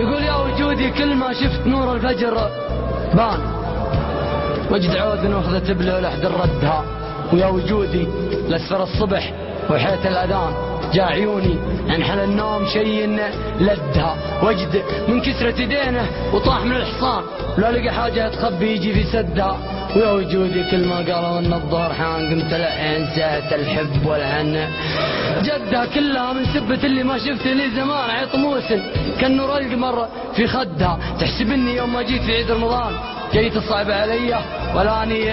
يقول يا وجودي كل ما شفت نور الفجر بان. وجد عود واخذت بله لحد ردها ويا وجودي لاسفر الصبح وحيت الأذان جاء عيوني انحل النوم شي لدها. وجد من كسرة ايدينه وطاح من الحصان. لا لقى حاجة تخبي يجي في سدها. ويا وجودي كل ما قالوا إن الظهر حان قمت لعين ساعة الحب والهنا جدها كلها من سبة اللي ما شفت لي زمان عيط موسن. كان نور القمر في خدها. تحسبني يوم ما جيت في عيد رمضان جيت الصعب علي. ولا أني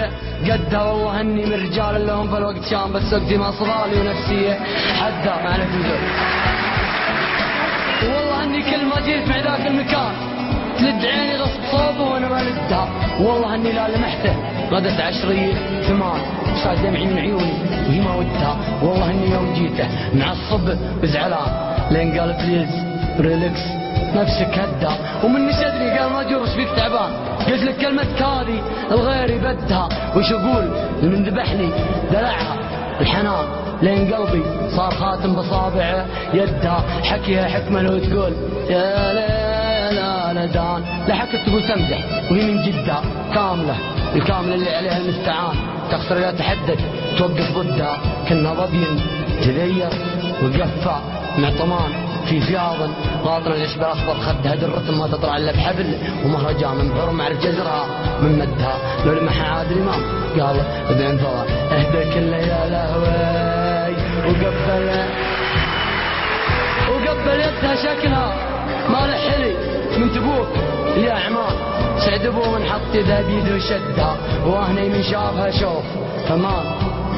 قدها والله أني من رجال لهم في الوقت شام بس وقتي ما صرالي ونفسي حدها. عليك والله أني كل ما جيت مع ذاك المكان تلد عيني غصب صوبه وأنا ما لدها والله إني لا لمحته. غدت عشرية ثمان. صار دمعي من عيوني. وهي ما ودها. والله إني يوم جيته. معصب وزعلان لين قال بليز ريلكس نفسك هدا ومن نشدني قال ما جورش فيك تعبان. قلت لك كلمة هذه الغير يبدها. وش أقول؟ من ذبحني. دلعها. الحنان. لين قلبي صار خاتم بصابعه. يدها. حكيها حكمة لو تقول يا لحكت تقول تمزح وهي من جدة كاملة. الكاملة اللي عليها المستعان. تخسر لا تحدد. توقف ضدها. كنا ضبين تذير وقفى مع طمان في فياض. باطن الإشبال الاخضر خدها. درة ما تطلع إلا بحبل. ومهرجان من بحر معرف جزرها من مدها. لو لمح عاد الإمام. قال ابن فضل. اهدى كل يا لهوي وقبل وقبل يدها شكلها. ما حلي من تبوك يا عمان سعد أبو من حط يده بيده وشدها وهني من شافها شوف فمان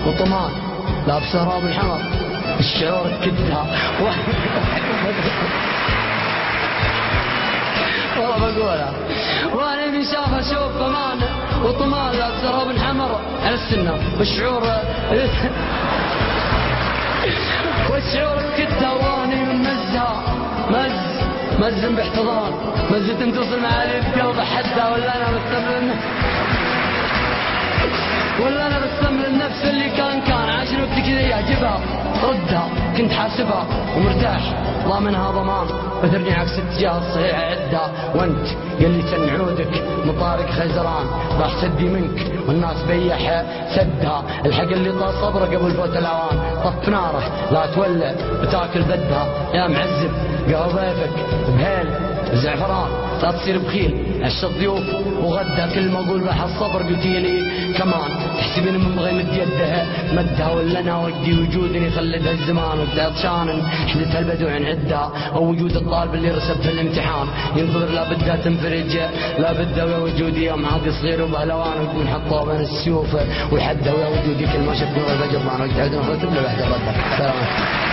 وطمان لابس راب الحمر الشعور كدها والله بقولها. وأنا من شافها شوف فمان وطمان لابس راب الحمر على السنة والشعور مز مز باحتضان مزة تصل معالي القلب حدها ولا أنا مستمر ولا أنا بستمر النفس اللي كان كان عشان وقت كذا يعجبها. ردها كنت حاسبها ومرتاح. ضامنها ضمان. بثرني عكس اتجاه الصحيح عدها وانت قال لي تنعودك مطارق خزران راح سدي منك والناس بيح سدها. الحق اللي طال صبره قبل فوت الأوان. طف ناره لا تولع بتاكل بدها. يا معزب قال ضيفك بهيل. زعفران لا تصير بخيل. عش الضيوف وغدا كل ما أقول بح الصبر. قلتي لي كمان تحسبين من بغي مد يدها مدها ولا أنا ودي وجودني خلدها الزمان عطشان حدثها البدو عن عدها أو وجود الطالب اللي رسب في الامتحان. ينتظر لا بدها تنفرج لا بدها ويا وجودي. يوم عادي صغير وبهلوان وقت حطوها بين السيوف ويحدها ويا وجودي. كل ما شفت نور الفجر ما عدنا فوت له بعد سلام